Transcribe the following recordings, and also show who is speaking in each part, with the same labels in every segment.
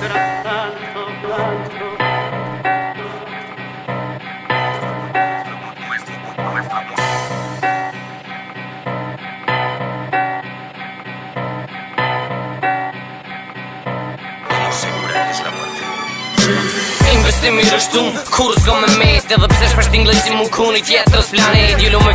Speaker 1: per tanto quanto sto questo questo come fa questo
Speaker 2: non sei sicuro di sta mantenendo investimi in turno corso come me della per sbaglio inglese in un con dietro piani di lomo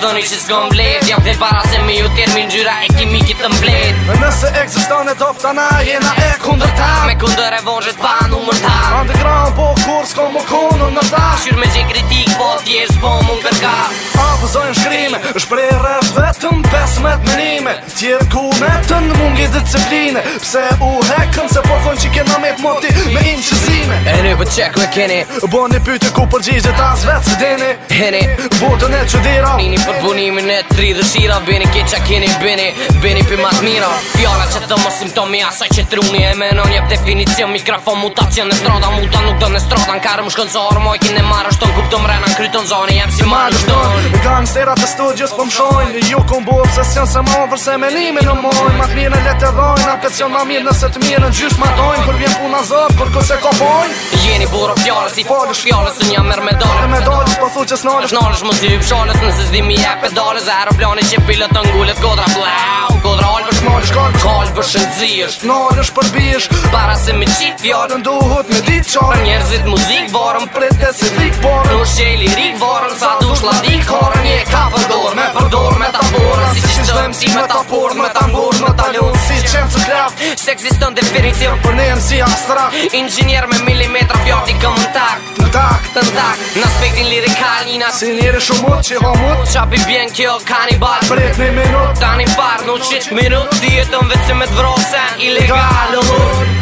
Speaker 2: thoni që s'gon blet Jam për para se mi ju tjerë min gjyra e kimi ki të mblet
Speaker 1: nëse eksistan e top na jena e kundër ta Me kundër e vonjët pa në mërë ta Underground po kur s'ko më kundër në ta Shqyr me gjë kritik po t'jesht po më në kërka Apozojnë zojnë shkrim, shprej Pas vetëm pes me të mënime Tjerë ku me të në mund disipline Pse u hekëm se po thonë që kena me të moti me imë qëzime E një për po qek me keni Bo një pyte ku përgjigjet as vetë se dini Heni Botën e që dira Nini
Speaker 2: për bunimin e tri dëshira Bini ke që keni bini Bini për matë mira Fjara që të më simptomi asaj që truni E menon jep njep definicion Mikrofon mutacion Në strada Muta nuk do në strada Në karë më shkën zorë Mojkin e marë ështën Kuptëm rena në krytën zoni Jem si marë ështën
Speaker 1: Gangsterat e studios po më shojnë Jo kom bo obsesion se ma vërse me lime në mojnë Ma të mirë në letë dhojnë Apecion ma mirë nëse të mirë në gjysh ma dojnë Kër vjen puna zëpë, kër kërse ka pojnë Jeni burë
Speaker 2: fjallë, si falë shfjallë Së një mërë me Me po thu që s'nalë S'nalë si zy pëshallës Nëse zdi mi e pedale Zë aeroplani që pilët të ngullet Kodra blau, kodra alë vësh Nalë shkallë në Para se mi qit fjallën duhut me dit qarë Për njerëzit muzik varëm të se fik varëm Në shqe varëm Sa dush la dik MC me ta forë, me ta ngurë, me ta lunë Si qenë së kraft, se eksiston definicion Për ne MC astra Inxinjer me milimetra, fjot i këmë në takë Në takë, të takë Në aspektin lirikal, një Si njëri shumut mutë, që hëmë Qapi bjen kjo, kanibal Prit një minut Ta një parë, në qitë minut Dijetën vetë si me të vrosen, ilegal Në mutë